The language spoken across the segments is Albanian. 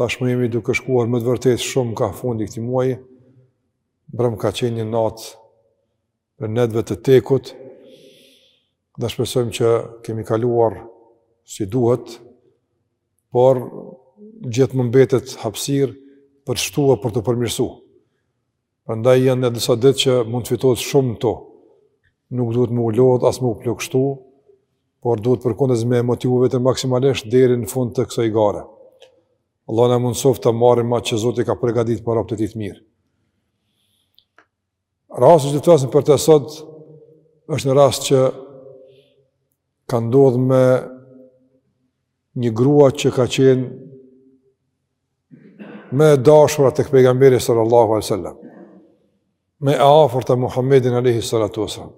Tashmë jemi duke shkuar me të vërtetë shumë ka fundi këtij muaji, mbrëmë ka qenë një natë e netëve të tekut, dhe shpresojmë që kemi kaluar si duhet, por gjithmonë mbetet hapsirë për të shtuar për t'u përmirësu. Prandaj janë edhe disa ditë që mund të fitohet shumë në to. Nuk duhet me u lodh as me u plogështu, por duhet përkundrazi me motivu veten maksimalisht deri në fund të kësaj gare. Allahu na mundësoftë ta marrim atë që Zoti ka përgatitur për robt e tij të mirë. Rasti që do ta flasim për të sot është një rast që ka ndodh me Një grua që ka qenë më e dashura tek pejgamberi sallallahu alai sallam, më e afërt te Muhammedin alaihi sallatu sallam.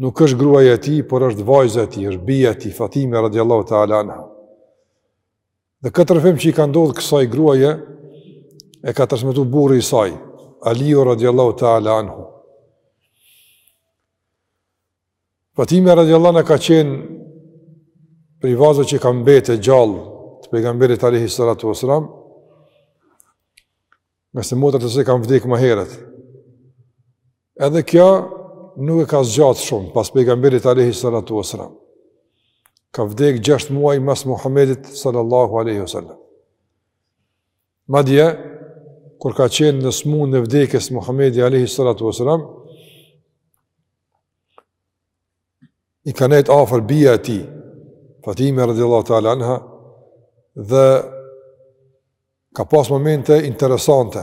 Nuk është gruaja e tij, por është vajza e tij, është bija e tij, Fatime radiallahu ta'ala anha. Dhe këtë rrëfim që i ka ndodh kësaj gruaje, e ka transmetu burri i saj, Aliu radiallahu ta'ala anhu. Fatimja radiallahu anha ka qenë prej vajzave që i ka mbetë gjallë të pejgamberit alayhi salatu wasalam. Ngase motrat e saj kanë vdek më herët. Edhe kjo nuk e ka zgjat shumë pas pejgamberit alayhi salatu wasalam. Ka vdek 6 muaj mas Muhamedit sallallahu alaihi wasallam. Madje, kur ka qenë në smundjen e vdekjes Muhammedi Alehi Sallatu Veselam, i ka nejtë afër bija e tij, Fatime radiallahu ta'ala anha, dhe ka pas momente interesante,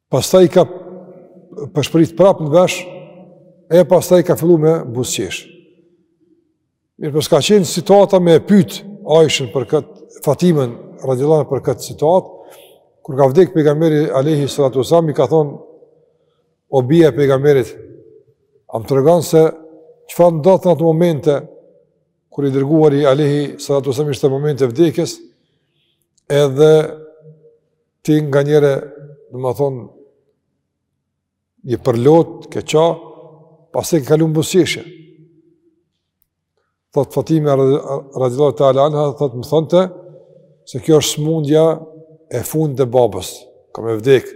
Pastaj i ka përshpërit prapë në vesh, e pastaj ka fillu me buzëqesh. Mirëpo s'ka qenë situata me e pytë Aishja për këtë, Fatimen, radiallahu për këtë situatë, kur ka vdek pejgamberi Alehi Salatu Selam, i ka thënë, o bija e pejgamberit, a më tregon se çfarë ndodhi në ato momente, kur i dërguari Alehi Salatu Selam ishte në momentet e vdekjes, edhe Ti nga njëherë, domethënë, je përlot, ke qa, pastaj ke kalu në buzëqeshje. Thotë Fatime, radiallahu ta'ala anha, thotë më thonte, se kjo është smundja e fundit e babës, ka me vdekë.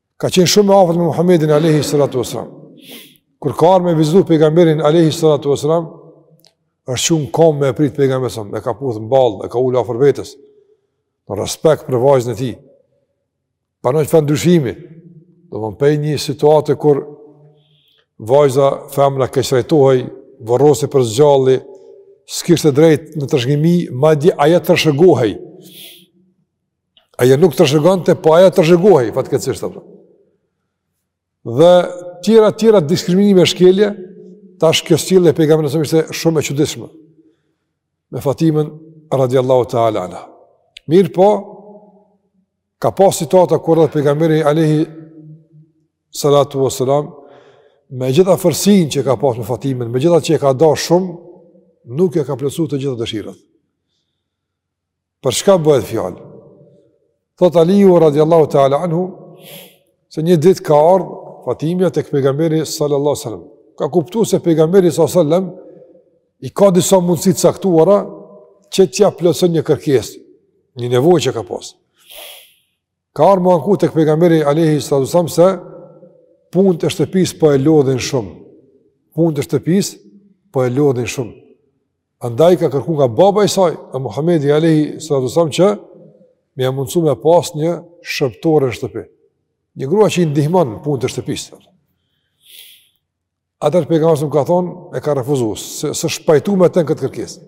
Ka qenë shumë e afërt me Muhamedin alayhi salatu wasalam. Kur ka ardhur me e vizitu pejgamberin alayhi salatu wasalam, është çu në kom me e prit pejgamberi, e ka puth n'ball, e ka ulë afër vetes. Në respekt për vajzën e tij. Pa njëfar ndryshimi. Domethënë pej një situate kur vajza femra keqtrajtohej vorrosej për s'gjalli, s'kishte drejt në trashëgim, madje ajo trashëgohej. Ajo nuk trashëgonte, po ajo trashëgohej, fatë këtë cishtë, apëta. Dhe tjera, tjera diskriminime e shkelje, tash kjo sjellje e pejgamberit alejhi selam ishte shumë e çuditshme, me Fatimen, radiallahu ta'ala anha. Mirëpo, ka pas situata kur dhe pejgamberi Alehi, salatu wa salam, me gjithë afërsinë që ka pas me Fatimen, megjithatë që e ka dasht shumë, nuk ia ka plotësu të gjitha dëshirat. Për çka bëhet fjalë? Thot Aliju radiallahu ta'ala anhu, se një dit ka ardhë Fatimja tek pejgamberi sallallahu sallam. Ka kuptu se pejgamberi sallallahu sallam i ka disa mundësi të caktuara që t'ia plotëson një kërkes, një nevoj që ka pasë. Ka ardh m'u anku tek pejgamberi Alehi salatu salam se punët e shtëpis po e lodhin shumë. Punët e shtëpis po e lodhin shumë. Andaj ka kërku nga baba i saj, te Muhammedi Alehi salatu salam që me i mundësu me pas një shërbëtore në shtëpi. Një grua që i ndihmon punët e shtëpis. Atëherë pejgamberi ka thonë, e ka refuzu, s'është pajtu me ten, këtë kërkesë.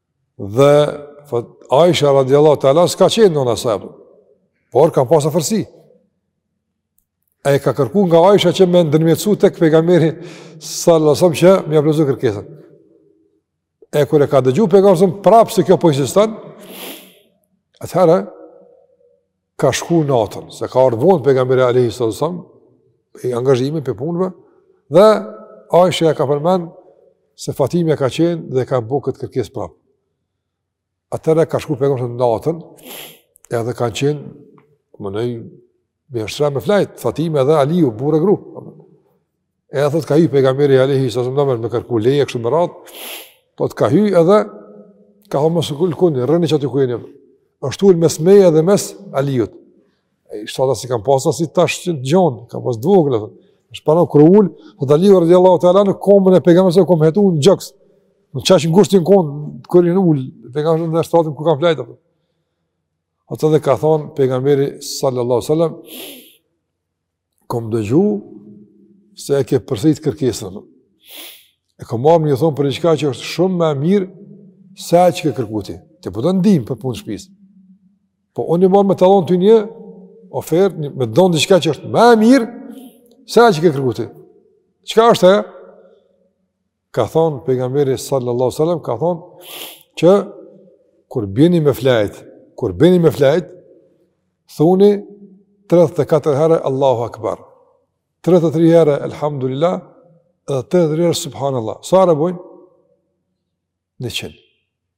Dhe Aisha radhiyallahu ta'ala s'ka qenë nëna e saj. Por ka pas afërsi. E ka kërku nga Aisha që me ndërmjetësu tek pejgamberi sallallahu alaihi wasallam që me ia plotësu kërkesën. E kur e ka dëgju pejgamberi prapë se kjo po insiston, atëherë ka shku natën, se ka ardhë vonë pejgamberi Alehi salatu salam, pej angazhimit pej punëve, dhe Aisha e ka përmend se Fatime ka qenë dhe ka bo këtë kërkes prapë. Atëherë ka shku natën, edhe kanë qenë, mënjë, në shtrat me flejtë, Fatime dhe Aliu, burrë e gru. E thot ka hyrë pejgamberi alayhi sallam mas me kërku leje kështu me radh. Thot ka hyrë edhe ka thon mos lëkundni, rrini që aty ku jeni. Është ulë mes meje dhe mes Aliut. E shtratat s'i kan pasur si tash që të gjonë, kan pasur t'vogël. Është, pra kur u ulë, thot Aliu radiallahu ta'ala kombën e pejgamberit e kom hetu në gjoks. N'qaq ngushtë jem konë, kur u ulë pejgamberi në shtratin ku kem flejtë. Atëherë ka thonë pejgamberi sallallahu sallam, kom dëgju se e ke përsërit kërkesën. E kom ardhë me thonë për diçka që është shumë ma e mirë se çka ke kërku ti. Ti po don ndihmë për punë shpisë. Po unë jom ardhë me ta lon ty një ofertë, një, me dhonë diçka që është ma e mirë se çka ke kërku ti. Çka është e? Ka thonë pejgamberi sallallahu alaihi wasallam ka thonë që kur bini me flajt, kur bini me flajt, thuni 34 herë Allahu Akbar. 33 herë Elhamdulillah dhe 33 herë Subhanallah. Sa herë bojnë? 100.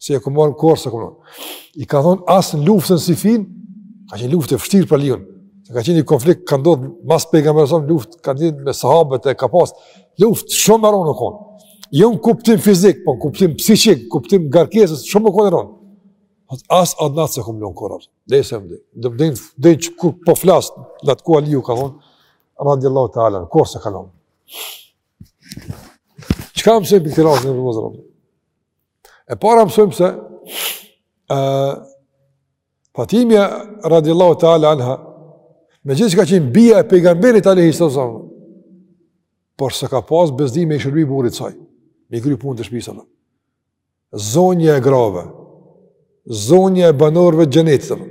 si e kom marrë, kurrë s'e kom lonë. I ka thonë, as në luftën Sifin, ka qenë luftë e vështirë për Aliun, se ka qenë një konflikt, ka ndodhë mas pejgamberit a.s. luftë, ka qenë me sahabët e ka pasë, luftë shumë e ronë u konë. Jo në kuptim fizik, po në kuptim psikik, kuptim ngarkesës, shumë u konë e ronë. As atë natë s'e kom lënë kurrë, dhe i se më dhe, dhe më dhe, dhe që kur po flasë, dhe të ku Aliu ka thonë, radiallahu teala anhu, kurrë s'e ka lënë. Çka mësojmë për këtë rast ne E para mësojmë se ë Fatimia radiallahu ta'ala anha me gjithë që ka qenë bija e pejgamberit alejhi selam por s'e ka pas bezdi me i shërby burrit saj me i kry punët e shpisë dhe zonja e grave zonja e banorëve të xhenetit dhe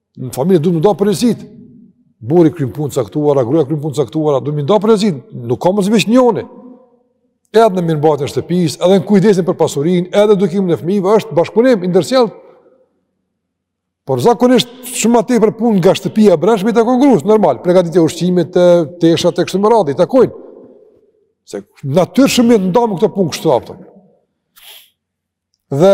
Në familje duhet me u nda përgjegjësitë. Burri kryn punë të caktuara, gruja kryn punë të caktuara, duhet me u nda përgjegjësitë. Nuk ka mundësi veç njoni. Edhe në mirëmbajtjen e shtëpisë, edhe në kujdesin për pasurinë, edhe edukimin e fmive, është bashkëpunim i ndërsjellë. Por zakonisht, shumë ma tepër punë nga shtëpia e brendshme, i takon grusë, normal. Pregatitja e ushqimit, të teshat, e kështu me radhë, i takojnë. Se natyrshëm i ndan këto punë kështu të apëtëm. Dhe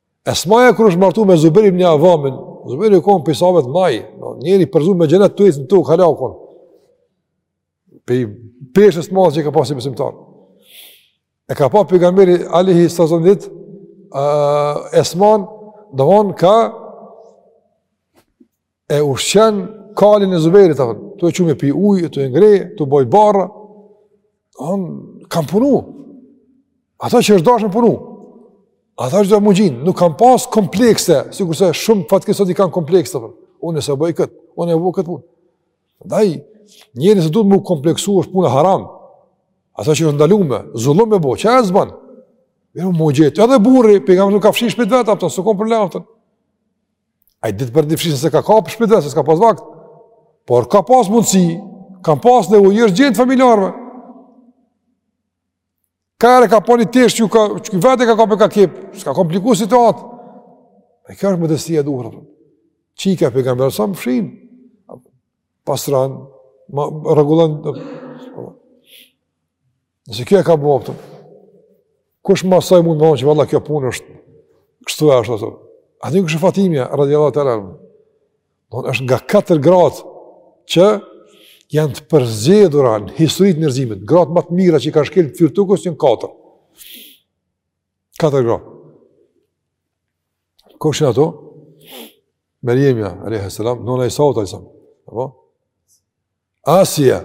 Esmaja kur është martu me Zubejr ibn Avamin, Zubejri u kon pi sahabëve të mdhaj, no, njëri i përgëzum me xhenet tuj ec në tokë, hala u kon. Prej peshës të madhe që e ka pas si besimtar. E ka pa pejgamberi alejhi selam një ditë, uh, Esman, dhe vonë ka E ushqen kalin e Zubejrit, apo, ta çon me pi ujë, të e ngre, të boj barra, on, kan punu, ato që është dashtë me punu, ata që do më gjinë, nuk kan pas komplekse, sikurse shumë fatkeq sot i kanë komplekse, apo, unë s'e bëj këtë, unë e bëj këtë punë. Daj, njeri s'duhet me u kompleksu veç punë haram, ato që është ndalume, zullum me bo, që e zbanë, Mirë më gjetë, edhe burri, pejgamberi nuk ka fshi shpit vetë, apëton, s'u kon problem, apëton. Ai ditë për ditë fshin se ka kapë shpëtë, se s'ka pas vakt. Por ka pas mundësi, kam pas dhe u është gjend familjarëve. Kur e ka pa një tesh që ka, që vetë e ka kapë e ka kepë, s'ka kompliku situatë. E kjo është modestia e duhur. Çika e pejgamberit, sa më fshin, pastron, ma rregullon, Nëse kjo e ka bërë atë. Kush mas asaj mund të thonë që valla kjo punë është kështu e ashtu. A e din kush është Fatimja radhiyallahu ta'ala. Do është nga katër gratë që janë të përzgjedhura në historinë e njerëzimit. Gratë më të mira që ka shkel fytyrë t'tokës janë katër. Katër gra. Kush janë ato? Merjemja alayhi salam, nona e Isaut alayhi salam. Apo? Asia.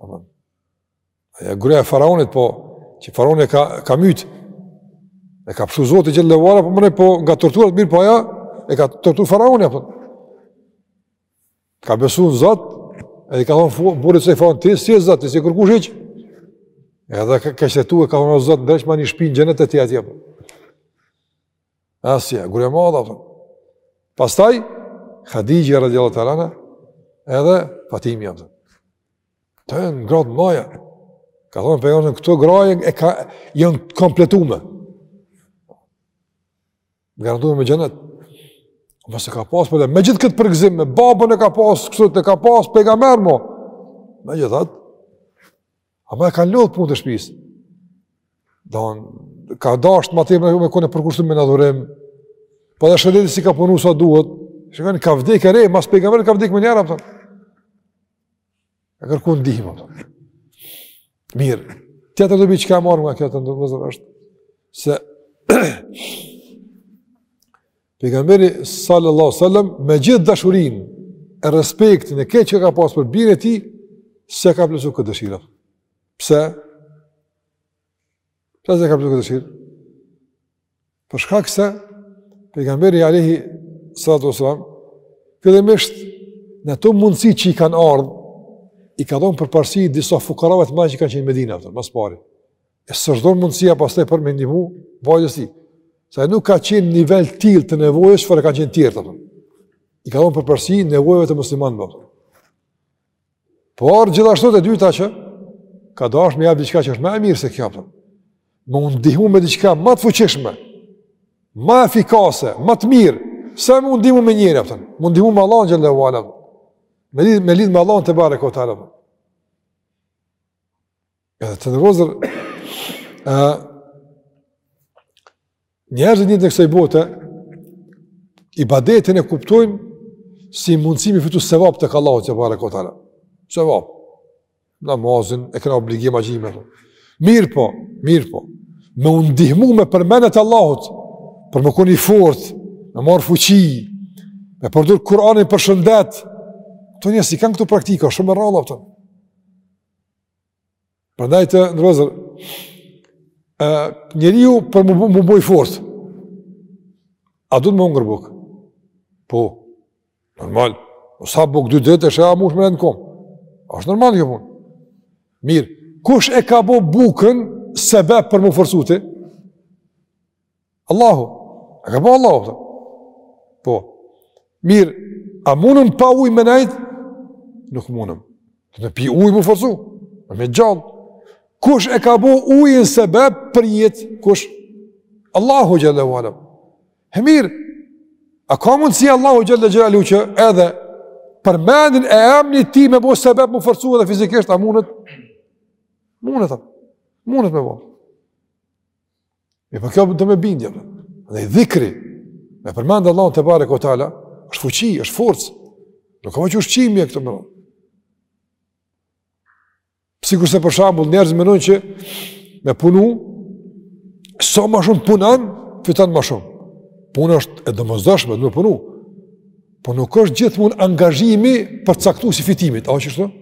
Apo? Aja gruja e faraonit, po, që faraoni ka, ka mytë, e ka pështu Zoti xhelle ve ala, po mëne, po, nga torturat mirëpo aja, e ka torturu faraoni, po. Ka besu në Zot, edhe ka thonë, burrit saj faraonit, ti s'je zot, ti s'je kërkush hiç, edhe ka, ka qëtetu e ka thonë, Zot, ndreqma një shpi në xhenet te ti atje, po. Asja, gruja e madhe, po. Pastaj, Hatixhja radiallahu ta'ala anha, edhe Fatimja, po. Këto janë gratë maja, ka thonë për jërën, këto gra janë, ka, janë kompletume. Garantume me xhenet. Nëse ka pasë për dhe, me gjithë këtë përgëzim, me babën e ka pasë, kësot e ka pasë, pejgamber mo. Megjithatë, ama e ka lodhë punët e shpisë. Don, ka dashtë ma të me, me kone përkushtume në adhurim, po dhe shëndeti s'i ka punu sa duhet, shëndeti ka vdekë e re, mas pejgamberit ka vdekë menjëherë, për. E kërku ndihmë, ato. Mirë, tjetër dobi çka e marrim nga kjo të nderuar vëllezër është, se pejgamberi sallallahu sallam me gjithë dashurin e respektin e krejt çka ka pasë për bijën e tij, s'e ka plotësu këtë dëshirë. Pse? Pse s'e ka plotësu këtë dëshirë? Për shkak se pejgamberi alayhi salatu wasalam fillimisht në ato mundësi që i kanë ardhur i ka dhënë përparësi disa fukarave të mëdha që kanë qenë në Medinë ato ma së pari. E s'erdh mundësia pastaj për me ndihmu vajzës tij. Se nuk ka qenë nivel të tillë të nevojës çfarë kanë qenë tjerët ato. I ka dhënë përparësi nevojave të muslimanëve. Por gjithashtu e dyta që ka dashur me jap diçka që është më e mirë se kjo apo. Me u ndihmu me diçka ma të fuqishme, ma efikase, ma të mirë, se me u ndihmu me njeri apo. Me u ndihmu me Allahun xhelle ve ala. Me lidh me lidh me Allahun tebareke ve te'ala. Edhe të nderuar vëllezër, njerëzit në jetën e kësaj bote, ibadetin e kuptojnë si mundësi me fitu sevap tek Allahu tebareke ve teala. Sevap. Namazin, e kena obligim agjërimin. Mirëpo, mirëpo. Me u ndihmu me përmendjen e Allahut, për me konë i fortë, me marrë fuqi, me përdorë Kur'anin për shëndet, këta njerëz i kanë këto praktika, shumë të rralla, kupton. Prandaj të nderuar vëllezër, njeriu për me u bo i fortë, a duhet me ngrënë bukë? Po, normal, o po s'ha bukë dy ditë rresht, a mush me nejt në komë? A është normal kjo punë? Mirë, kush e ka bo bukën sebeb për m'u forcu ti? Allahu, a e ka bo Allahu, dhe? po, mirë, a mundëm pa ujë me nejtë? Nuk mundëm, duhet me pi ujë m'u forcu, me met gjallë, kush e ka bo ujin sebeb për jetë, kush? Allahu xhel-le ve ala, e mirë, a ka mundësi Allahu xhel-le xhelaluhu që edhe përmendjen e emnit tij me bo sebeb m'u forcu edhe fizikisht, a mundet? Mundet, mundet me bo. Mirëpo kjo do me bindje, edhe dhikri, me përmendë Allahun tebareke ve teala, është fuqi, është forcë, nuk ka më që është qimi e këtë mëronë. Sikurse për shembull, njerëzit menojnë që me punu, sa ma shumë punon, fiton ma shumë. Puna është e domosdoshme, dhe me punu, po nuk është gjithmonë angazhimi përcaktuesi i fitimit, a është qashtu?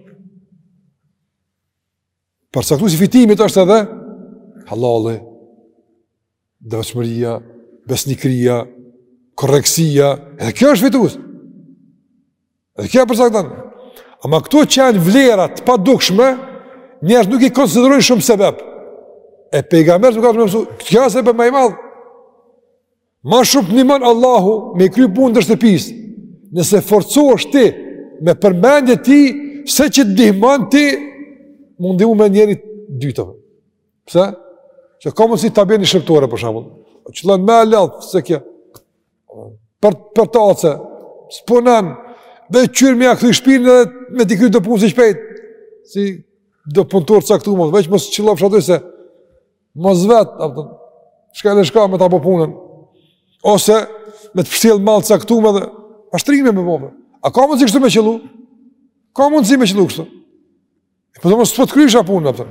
Përcaktues i fitimit është edhe halali, devotshmëria, besnikëria, korrektësia, edhe kjo është fitues. Edhe kjo përcakton. Ama këto që janë vlera të padukshme, njerëzit nuk i konsiderojnë shumë sebeb. E pejgamberi na ka mësuar, kjo është sebeb ma i madh. Ma shumë të ndihmon Allahu me i kry punët e shtëpisë. Nëse forcohesh ti me përmendje tij se që të ndihmon ti mund ndihmu me njeri të dytë. Pse? Që ka mundësi ta bjen një shërbëtore, për shembull. Qëllon ma e lodht se kjo. Për, përtace. S'punon dhe qyr me e kthy shpinën dhe me t'i kry do punë shpejt. Si do puntor caktuar, vetëm mos qëllosh aty se Mos vet, apo çka le shka me ta bë punën. Ose me të fshjell mall sa këtu më dhe pastrime me bo. A ka mundsi kështu me qëllu? Ka mundsi me qëllu kështu? E po domos sot kryesha punën atë.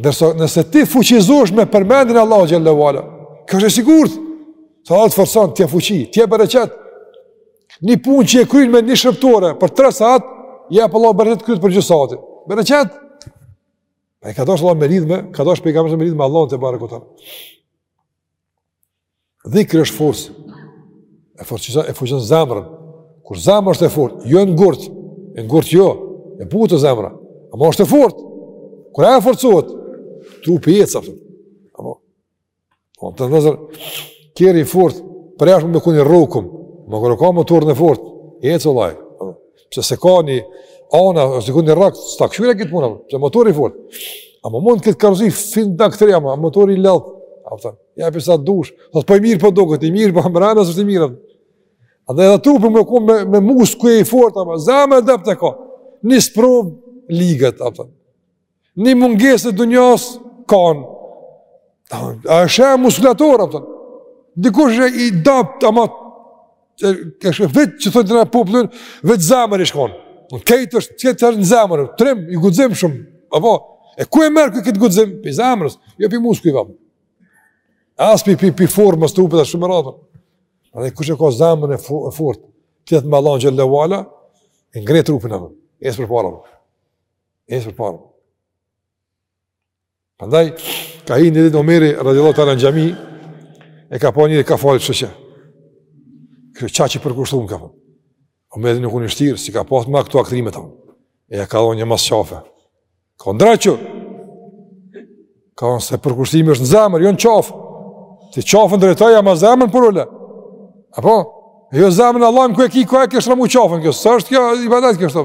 Dërso, nëse ti fuqizohesh me përmendjen e Allahut xhele ve ala, është e sigurt, Allahu të forcon, të jep fuqi, të jep bereqet, një punë që e kryn me një shëptore, për tre saat, jep Allahu bereqet e kryn për gjysë saati. Bereqet, Pa e ka dashtë Allah me lidhë me, ka dashtë pejgamberi me lidhë me Allahun tebareke ve teala. Dhikri është forcë, e forcëzon e forcëzon zemrën. Kur zemra është e fortë, jo e ngurtë, e ngurtë jo, e butë zemra, ama është e fortë. Kur ajo forcohet, trupi ec aftë. Apo Po, të nëzër, kerri i fortë, prej jashtë më bëkun i rrokum, ama kur ka motorin e fortë, ec vlla, që se ka një ana, është bëkun i rrakt, s'ta kshyr këtë punë, se motori i fortë, a më mund këtë karëzi, fin të këtëri, ama motori i lëllë, a përta, ja për sa dush, thot, po i mirë po duket, i mirë, po mrena s'është i mirë, a dhe edhe trupë më ku me, me muskuj i fortë, ama zemrën e dobët e ka, një sprovë ligët, a përta, Një mungesë e dunjasë kan. A është muskulator, apton. Dikush e i dobët, ama është vetë që thonë në popull, vetë zemër i shkon. Në kejtë është që të në zemër, trim, i guximshëm. Apo, e ku e merr këtë këtë guxim? Pi zemrës, jo pi muskujve. As pi, pi, pi formës së trupit e shumë ratër. A dhe kush e ka zemrën e, fo, e fortë, të jetë me Allahun xhele ve ala, e ngre trupin e më, ec përpara. Ec përpara. Andaj, ka hi një ditë Omeri, radiallahu teala në xhami, e ka pa njëri ka falë kështu qe. Kështu qa që përkushtum, apo. Omeri nuk unë shtirë, si ka pas ma këto aktrimet ta. E ia ka dhonë një mas qafe. Ka ndreq. Ka thonë se përkushtimi është në zemër, jo në qafë. Ti qafën drejtoje ama zemrën përule. Apo? E jo zemrën Allah më ku e ki, ku e ke shtremu qafën, kjo s'është kjo ibadet kështu.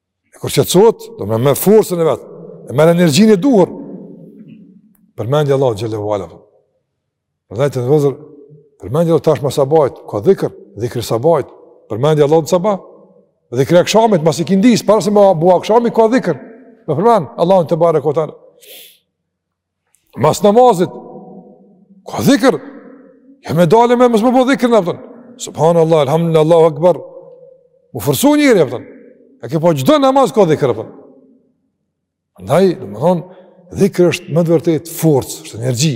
E kur qetësohet, do me marrë forcën e vet, e merr energjinë e duhur, përmende Allahun xhele ve ala, për dhe të në vëzër, përmende Allahun tash mas sabajt, ka dhikër, dhikër sabajt, përmende Allahun mas sabajt, dhikri i akshamit, mas ikindisë, para se me u bo akshami, ka dhikër, me përmend Allahun tebareke ve teala, Mas namazit, ka dhikër, ja me dal e me mësu me bo dhikrin, apton. Subhanallah, alhamdulillah, Allahu Akbar. U forcu njeri, apton. E ke pa, çdo namaz ka dhikër, apton. Pandaj, do me thonë, dhikër është me të vërtetë forcë, është energji,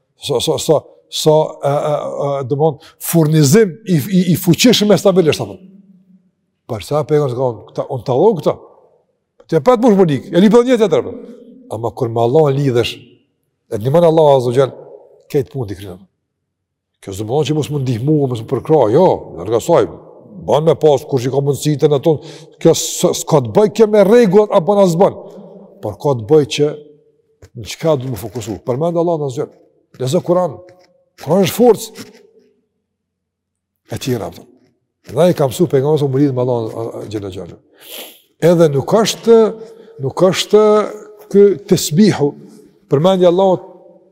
Sa, sa, sa, sa, e, e, e, do me thon, furnizim i, i, i fuqishëm e stabilisht, apo. Për sa për e nga zganë, këta, unë të allohë këta. Të e petë më shumë nikë, e li për një tjetër. Ama kur me Allahun lidhesh, e njimend Allahu azze ve xhel, këtë punë ta kryn. Kjo s'do me thon që mos me ndihmu, mos me përkrah, jo, në rëga saj, banë me pasë, kush i ka mundësit e në tonë, kjo s'ka të bëjë kjo me rregullat, a banë a s'banë. Por ka të bëjë që Në çka duhet m'u fokusu? Përmende Allahun zërë. Lexo Kur'an. Kur'ani është forcë. E tjera, pëtëm. Dhe i ka msu pejgamberi m'u lidhë me Allahun xhele xhelaluhu. Edhe nuk është, nuk është ky tesbih, përmendja e Allahut,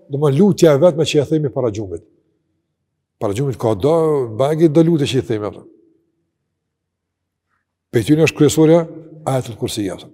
do me thon lutja e vetme që e themi para gjumit. Para gjumit ka do, bajagi do lutje që i themi, pëtëm. Prej tyne është kryesorja, ajetul kursia, pëtëm.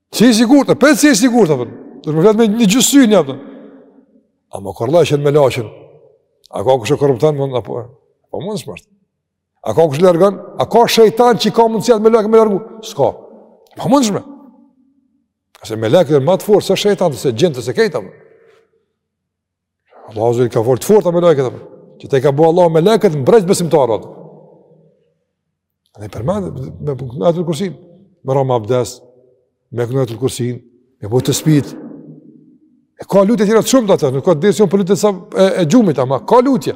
S'je i sigurt, pse s'je i sigurt apo? Do me fjet me një gjysë një apo. A më korrlashën melaqen. A ka kush e korrupton mund apo? Po mund smart. A ka kush largon? A ka shejtan që ka mundësi atë melaqe me largu? S'ka. Po mund smart. Se melaqet më të fortë se shejtant se xhindët se këta. Allahu zot ka fort fort melaqet këta. Që i ka bo Allahu melaqet me i mbrojtë besimtarët. Dhe përmendëm me knu ajetul kursin, me ra me abdes, me knu ajetul kursin, me bo tesbih. E ka lutje tjera të shumta atë, nuk ka dëshë për lutje sa e, e gjumit ama ka lutje.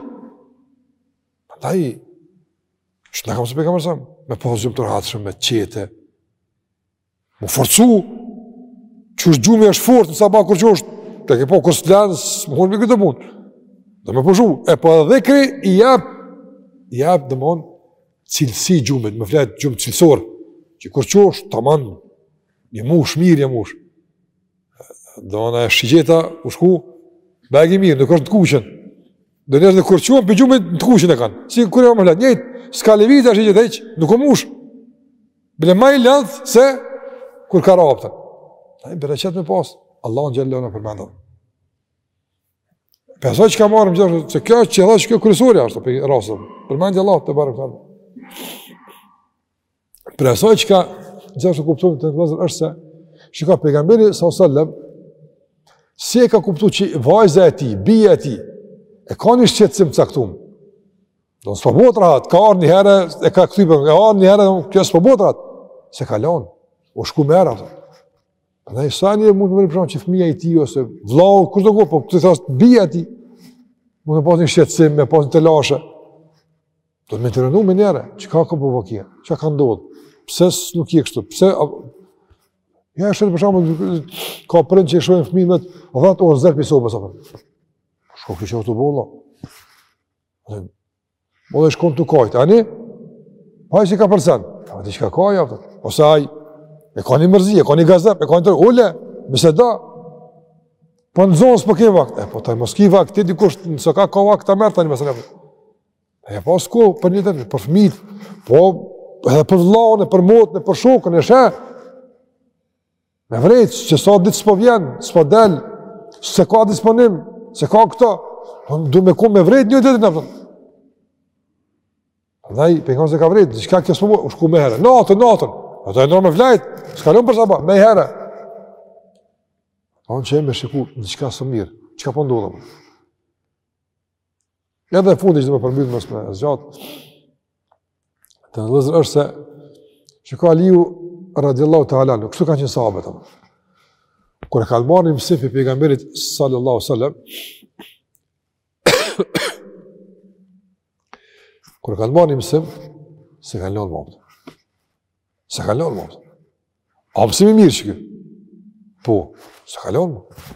Prandaj çka na ka msu pejgamberi s.a.s., me bo gjum të rahatshëm m'u qete. M'u forcu, që edhe gjumi është forcë, në sabah kur çohesh, të ke po kërës të lanë, së më me këtë punë. Dhe me pushu, e po dhe kri, i japë, i japë do me thon, cilësi gjumit, me fjetë gjumë cilësor, që kur çohesh, të manë, je mush, mirë je mush. Do me thon shigjeta, u shku, bajagi mirë, nuk është në të kuqen. Do njerëz kur çohen prej gjumit, në të kuqen e kanë. Sikur mos me fjetë, njëjtë, s'ka lëvizë shigjeta, nuk u mushë. Bile ma i lodhë se kur ka ra apo. Ta i bere qëtë me pasë. Allahun xhele në përmendëm. Për asaj që ka marë më gjithë, se kjo që edhe që kjo kryesorja ashtë, për rrasëm. Përmendja e Allahut barë këtërë. Për asaj që ka gjithashtu kuptojmë vëllezër është se, shiko pejgamberi s.a.s. Si e ka kuptu që vajza e tij, bija e tij, e ka një shqetsim t'caktum. Kjo s'po bëhet rahat, ka ardhur një herë e ka kthy po ka ardhur një herë, kjo s'po bëhet rahat. Se ka lënë. U çu me herë atë. Në sa një mund të më rëpëshon që fëmija i ti, ose vlau, kështë të ku, po të thasë të bia ti, mund të pasë një shqetsim, me pasë një të lashe. Do të me të rëndu me njëre, që ka ka përva kje, që ka ndodhë, pëse së nuk je kështu, pëse... A... Ja, është të përshamë, ka prind që i shohin fëmijë, me të dhatë orë zërë për i sobë, sa përë. Shko kështë që është të bolla. O dhe shkon të kajtë, ani? Pa e që ka përsen? Ta vëti që ka kajtë, apëtë. Ose aj, e ka një mërzi, e ka një gazep, e ka një dert, ule, mëse da. Po në zonë s'po ke vakt. E, po taj mos ki vakt, ti dikush nëse ka vakt, ta mërë tani mëse lepë. E, po s'ko për një tërë, për fmit, po edhe për vlaun, për motën, për shokun, e shë. Me vrejt, se sa ditë s'po vjen, s'po del, s'e ka disponim, s'e ka këto, po dikun me vrejt një ditë në vëndë. Ndaj, për nga se ka vrejt, që ka kjo s'po u çu me herë, natën, natën, ato e ndronë me flajt, s'ka lëmë për saba, me herë. A unë që e me shiku, në çka s'o mirë, çka po ndodh. Edhe fundi që du me përmbyll, mos me e zgjatë, të nxjerrim është se, që ka Aliu radiallahu ta'ala anhu, kështu kanë qenë sahabët, kur e kanë marrë një mësim i pejgamberit sallallahu sallam, kur e kanë marrë një mësim, s'e kanë lënë ma. S'e kanë lënë ma. A pse më mirë shikë? Po, s'e kanë lënë.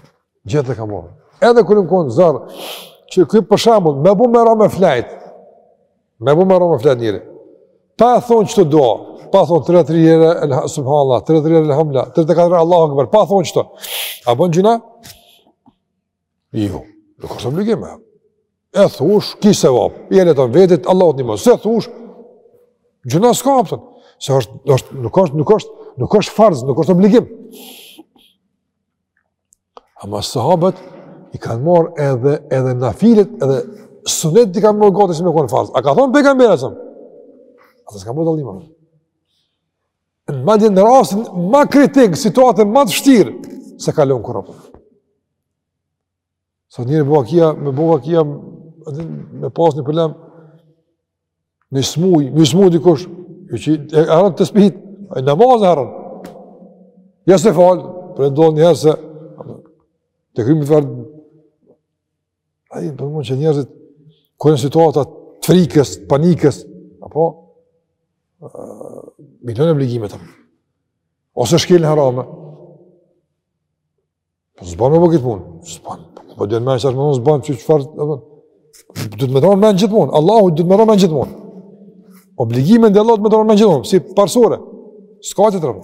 Gjithë e kanë marrë. Edhe kur me konë zor, që ky për shembull, me bo me ra me flajt. Me bo me ra me flajt njeri. Pa thon qeto dua, pa thon 33 herë subhanallah, 33 herë elhamdulilah, 34 Allahu akbar, pa thon qeto. A bën gjynah? Jo, nuk është obligim. E thush, ki sevap, ia lehton vetit, Allah të një më, s'e thush, gjynah s'ka apëtën, se është, është, nuk është, nuk është, nuk është farz, nuk është obligim. Ama sahabët i kanë marrë edhe, edhe nafilet, edhe sunetet i kanë marrë gati si me konë farz. A ka thonë pejgamberi asëm? Ata s'ka më dalima. Në madje në rastin ma kritik, situatën ma të vshtirë, s'e ka lon kërë për. Se njeri bo vakia, me bo vakia, me pas një problem, me smuj, me smuj dikush, ju që e arën tespihet, e namaz arën, ja s'e fal, për e ndonë njëherë se, të kryn te farzi, Ai do të thotë që njerëzit kur në situata të frikës, të panikës, apo i lën obligimet Ose shkelin në harame. Po s'bon me bo kit punë. S'bon. Po dhe në me shërë më nësë banë që që farë, dhe dhe dhe me dhonë me në gjithmonë, Allahu dhe me dhonë me në gjithmonë. Obligimin ndaj Allahut dhe me dhonë me në gjithmonë, si parësore, s'ka që të rëmë.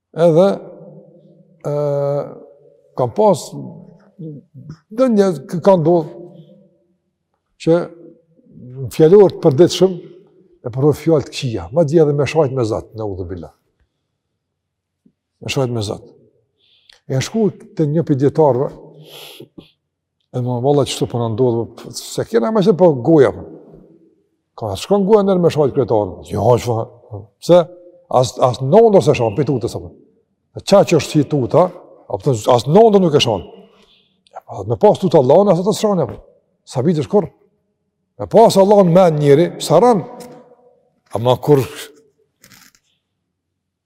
Edhe e ka pas do një ka ndodh që n'fjalor të përditshëm e përdor fjallë të këqija, madje edhe me shajt me Zot, neudhubilah. Me shajt me Zot. E ka shku te një prej dijetarëve, E më valla qeshtu po na ndodh, po, se kena me që po goja, po. Ka, a shkon goja naherë me shajtë kryetarin? Jo, tha, çfarë, se, as, as n'andërr s'e shan, prej tute, se, e qa që është si tuta, as n'andërr nuk e shan. Ja, pra, me pas tutë Allahun, as s'e shan, ja, sa vitë është kur, me pas Allahun n'men njeri, sa ranë, ama kurr,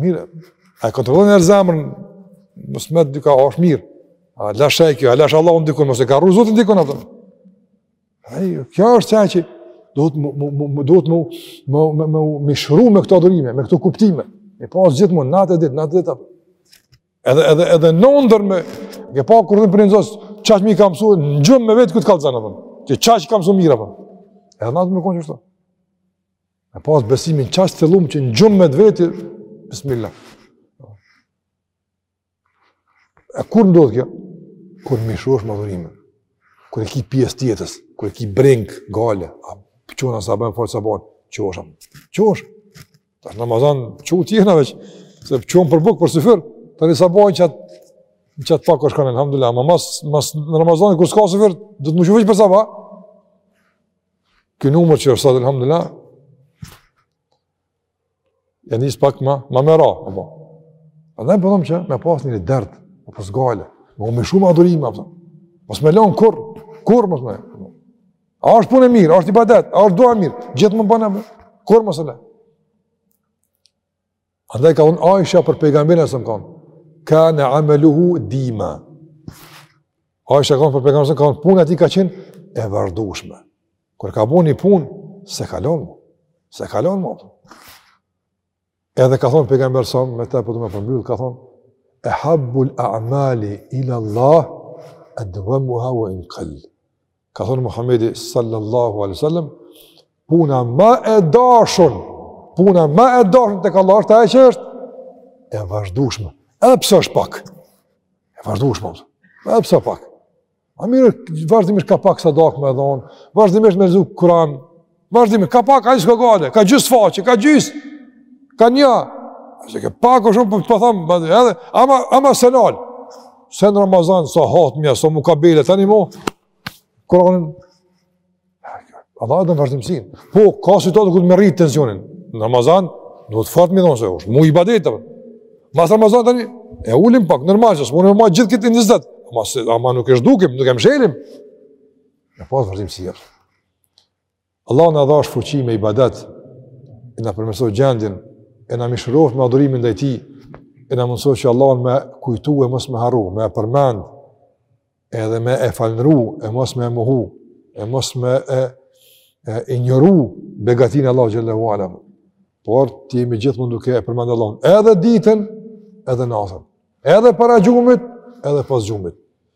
Mirë, a e kontrollon njeri zemrën, mësë me të dyka, a është mirë, a asht e keqe, a lash Allah unë dikun, mëse ka rru zotin dikun, atëm. Ajo, kjo është qaj që do të më do të më më më më më shru me këto adhurime, me këto kuptime. Me pas gjithmonë natë ditë, natë ditë. Edhe edhe edhe n'andërr me e pa kur në prinzos, çaj më ka mësuar, n'gjumë me vetë ku të kallzan apo. Ti çaj ka mësuar mirë apo. Edhe natë më konjë ashtu. Me pas besimin qaq të lumë që në gjumë me t'vetë, bismillah. E kur ndodh kjo? Kur mësohesh me adhurime, kur e ki pjesë t'jetës, kur e ki brengë, gajle, a po çohna n'sabah me falë sabahun, çohesh a, çohesh? Tash n'Ramazan, që u tjena veç, se po çon për bukë, për syfyr, tani sabahu qat, qat pak është kanë, alhamdulillah, ama mas, mas Ramazanit, kur s'ka syfyr, duhet me u çu veç për sabah, Ky numër që është sot alhamdulillah ia nis pak ma me ra, apo. Andaj po them që me pas një dert, apo gajle, më më shumë adhurim apo. Mos me lan kurr, kurr mos me. A është punë e mirë, a është ibadet, a është dua e mirë, gjithmonë bëne apo. Kurr mos e le. Andaj ka thonë Aisha për pejgamberin alejhi selam ka thonë, kane ameluhu dima. Aisha ka thonë për pejgamberin alejhi selam ka thonë, puna e tij ka qenë e vazhdueshme. Kur ka bo një punë, s'e ka lonë mo, s'e ka lonë mo. Edhe ka thonë pejgamberi alejhi selam, me te po du me përmbyllë, ka thonë, ehabbul a'mali ila Allah, edvemuha ue in kall. Ka thonë Muhammedi sallallahu alaihi wasallam, puna ma e dashun, puna ma e dashun tek Allahu është ajo që është e vazhdushme. Edhe pse është pak. E vazhdushme. Edhe pse pak. Ama mirë, vazhdimisht ka pak sadakë me dhonë, vazhdimisht me lexu Kur'an, Vazhdimisht, ka pak, a i s'ka gale, ka gjysë faqe, ka gjysë, ka një, se ke pak o shumë, për po, po thamë, bëndë, edhe, ama, ama s'e nal, se në Ramazan, sa hatmja, sa mu ka bele, tani mo, Kur'anin, Allahu e do vazhdimësinë, po, ka situatë këtë me rritë tensionin, në Ramazan, në të fatë mi dhonë se është muj ibadetit, mas Ramazanit tani, e ulim pak, normal, se s'mun me mbajt gjithë këtë intensitet, ama, se, ama nuk e zhdukim, nuk e mshelim, e po, vazhdimësi, jërë. Allahu na dhashtë fuqi me ibadet, e na përmirësoftë gjendjen, e na mëshiroftë me adhurimin ndaj Tij, e na mundësoftë që Allahun me kujtu e mos me harru, me e përmend, edhe me e falnru, e mos me e mohu, e mos me e, e injoru begatinë e Allahut xhelle shanuhu. Por, të jemi gjithmonë duke e përmend Allahun edhe ditën, edhe natën, edhe para gjumit, edhe pas gjumit.